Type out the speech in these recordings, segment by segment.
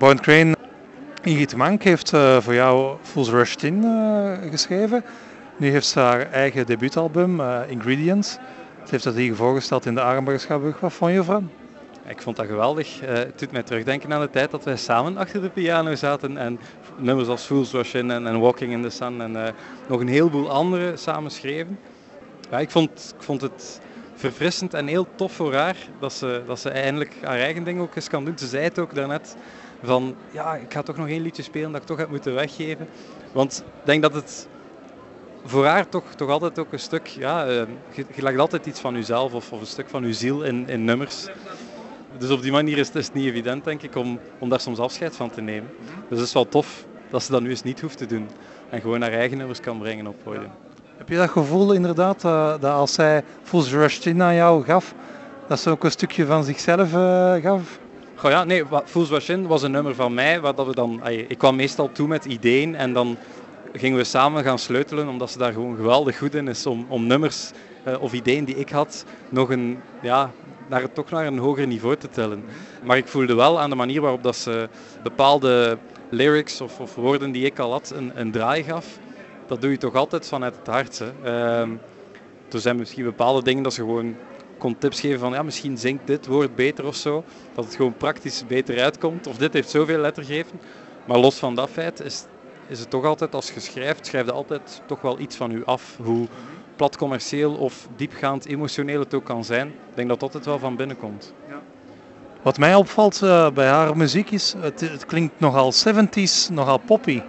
Born Crane, Ingrid Mank heeft uh, voor jou Fools Rushed In uh, geschreven. Nu heeft ze haar eigen debuutalbum, uh, Ingredients. Ze heeft dat hier voorgesteld in de Arenbergschouwburg. Wat vond je ervan? Ik vond dat geweldig. het doet mij terugdenken aan de tijd dat wij samen achter de piano zaten en nummers als Fools Rush In en, en Walking in the Sun en nog een heleboel andere samen schreven. Ja, ik, vond, ik vond het verfrissend en heel tof voor haar dat ze, dat ze eindelijk haar eigen ding ook eens kan doen. Ze zei het ook daarnet van ja, ik ga toch nog één liedje spelen dat ik toch heb moeten weggeven. Want ik denk dat het voor haar toch, toch altijd ook een stuk, ja, uh, je, legt altijd iets van jezelf of, of een stuk van je ziel in, in nummers. Dus op die manier is het, niet evident, denk ik, om, om daar soms afscheid van te nemen. Dus het is wel tof dat ze dat nu eens niet hoeft te doen en gewoon haar eigen nummers kan brengen op podium. Heb je dat gevoel inderdaad, dat als zij Fools Rushed In aan jou gaf, dat ze ook een stukje van zichzelf uh, gaf? Goh ja, nee, Fools Rushed In was een nummer van mij, waar dat we dan, ik kwam meestal toe met ideeën en dan gingen we samen gaan sleutelen, omdat ze daar gewoon geweldig goed in is om, om nummers uh, of ideeën die ik had nog een, ja, naar, toch naar een hoger niveau te tellen. Maar ik voelde wel aan de manier waarop dat ze bepaalde lyrics of, of woorden die ik al had een, een draai gaf dat doe je toch altijd vanuit het hart. Hè. Uh, er zijn misschien bepaalde dingen dat ze gewoon kon tips geven van ja, misschien zingt dit woord beter of zo. Dat het gewoon praktisch beter uitkomt. Of dit heeft zoveel lettergeven. Maar los van dat feit is, is het toch altijd als je schrijft, schrijf je altijd toch wel iets van u af. Hoe plat commercieel of diepgaand emotioneel het ook kan zijn. Ik denk dat dat altijd wel van binnen komt. Ja. Wat mij opvalt uh, bij haar muziek is, het, het klinkt nogal 70s, nogal poppy.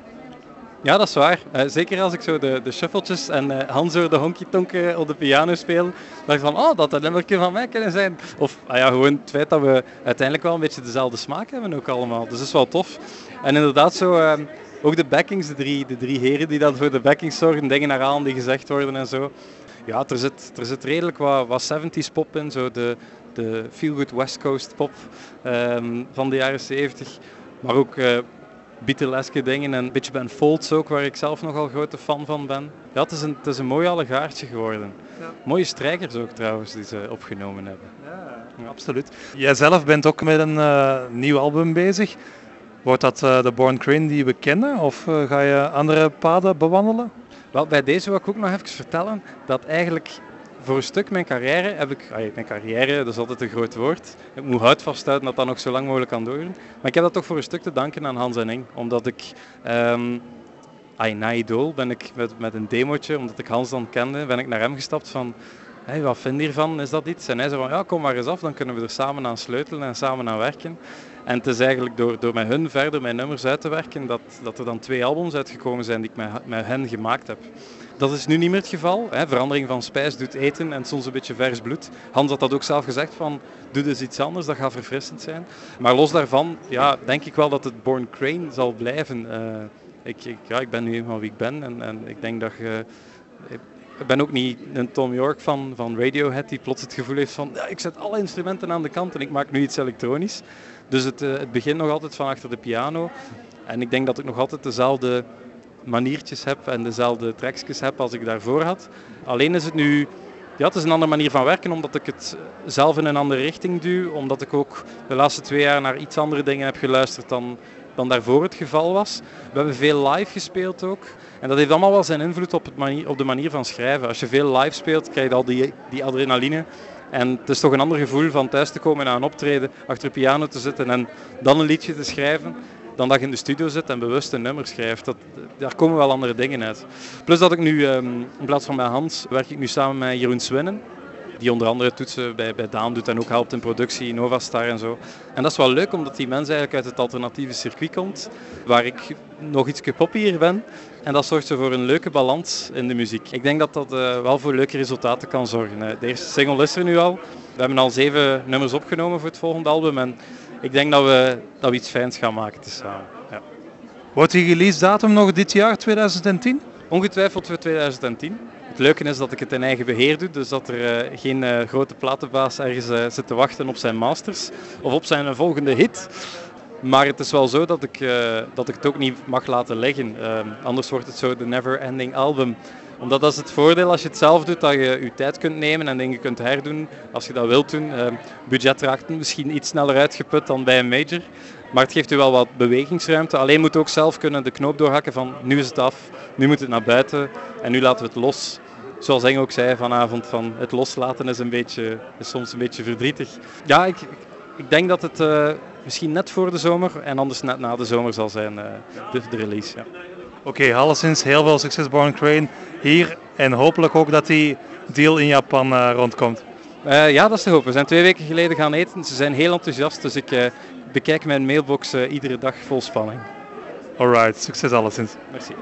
Ja, dat is waar. Uh, zeker als ik zo de, de shuffletjes en uh, Hans zo de honky tonk op de piano speel, dacht ik van, oh, dat dat nummertje van mij kunnen zijn. Of ah ja, gewoon het feit dat we uiteindelijk wel een beetje dezelfde smaak hebben ook allemaal. Dus dat is wel tof. En inderdaad zo, ook de backings, de drie, de drie heren die dan voor de backings zorgen, dingen naar aan die gezegd worden en zo. Ja, er zit, er zit redelijk wat, wat 70s pop in, zo de, de feel-good West Coast pop um, van de jaren 70. Maar ook Beatleske dingen en een beetje Ben Folds ook, waar ik zelf nogal grote fan van ben. Ja, het is een, het is een mooi allegaartje geworden. Ja. Mooie strijkers ook trouwens die ze opgenomen hebben. Ja, ja. absoluut. Jij zelf bent ook met een uh, nieuw album bezig. Wordt dat uh, de Born Crane die we kennen of uh, ga je andere paden bewandelen? Wel, bij deze wil ik ook nog even vertellen dat eigenlijk voor een stuk mijn carrière heb ik, mijn carrière, dat is altijd een groot woord. Ik moet hout vasthouden dat dat nog zo lang mogelijk kan doorgaan. Maar ik heb dat toch voor een stuk te danken aan Hans en Ing. Omdat ik, um, ay, na ben ik met, met een demootje, omdat ik Hans dan kende, ben ik naar hem gestapt van, hey, wat vind je hiervan, is dat iets? En hij zei van, ja kom maar eens af, dan kunnen we er samen aan sleutelen en samen aan werken. En het is eigenlijk door, door met hun verder mijn nummers uit te werken, dat, dat er dan twee albums uitgekomen zijn die ik met, met hen gemaakt heb. Dat is nu niet meer het geval. Hè. Verandering van spijs doet eten en soms een beetje vers bloed. Hans had dat ook zelf gezegd van, doe dus iets anders, dat gaat verfrissend zijn. Maar los daarvan, ja, denk ik wel dat het Born Crane zal blijven. Uh, ik, ik, ja, ik ben nu eenmaal wie ik ben en, en ik denk dat. Ik ben ook niet een Tom York van, van Radiohead die plots het gevoel heeft van ja, ik zet alle instrumenten aan de kant en ik maak nu iets elektronisch. Dus het, uh, het begint nog altijd van achter de piano. En ik denk dat ik nog altijd dezelfde maniertjes heb en dezelfde trekjes heb als ik daarvoor had. Alleen is het nu, ja, het is een andere manier van werken omdat ik het zelf in een andere richting duw. Omdat ik ook de laatste twee jaar naar iets andere dingen heb geluisterd dan, dan daarvoor het geval was. We hebben veel live gespeeld ook. En dat heeft allemaal wel zijn invloed op, het manier, op de manier van schrijven. Als je veel live speelt, krijg je al die, die adrenaline. En het is toch een ander gevoel van thuis te komen na een optreden, achter de piano te zitten en dan een liedje te schrijven dan dat je in de studio zit en bewust een nummer schrijft. Dat, daar komen wel andere dingen uit. Plus dat ik nu, um, in plaats van bij Hans, werk ik nu samen met Jeroen Swinnen. Die onder andere toetsen bij, bij Daan doet en ook helpt in productie, Novastar en zo. En dat is wel leuk, omdat die mens eigenlijk uit het alternatieve circuit komt, waar ik nog iets poppier ben. En dat zorgt voor een leuke balans in de muziek. Ik denk dat dat uh, wel voor leuke resultaten kan zorgen. De eerste single is er nu al. We hebben al zeven nummers opgenomen voor het volgende album. En ik denk dat we, dat we iets fijns gaan maken samen. Ja. Wordt die release datum nog dit jaar, 2010? Ongetwijfeld voor 2010. Het leuke is dat ik het in eigen beheer doe, dus dat er uh, geen uh, grote platenbaas ergens uh, zit te wachten op zijn masters of op zijn volgende hit. Maar het is wel zo dat ik, dat ik het ook niet mag laten liggen. anders wordt het zo de never ending album omdat dat is het voordeel als je het zelf doet, dat je je tijd kunt nemen en dingen kunt herdoen als je dat wilt doen. Uh, budget raakt misschien iets sneller uitgeput dan bij een major. Maar het geeft u wel wat bewegingsruimte. Alleen moet ook zelf kunnen de knoop doorhakken van nu is het af, nu moet het naar buiten en nu laten we het los. Zoals Eng ook zei vanavond, van het loslaten is, een beetje, is soms een beetje verdrietig. Ja, ik, ik denk dat het uh, misschien net voor de zomer en anders net na de zomer zal zijn, uh, de, de, release. Ja. Oké, okay, alleszins heel veel succes Born Crane hier en hopelijk ook dat die deal in Japan uh, rondkomt. ja, dat is te hopen. We zijn twee weken geleden gaan eten. Ze zijn heel enthousiast, dus ik bekijk mijn mailbox iedere dag vol spanning. Alright, succes alleszins. Merci.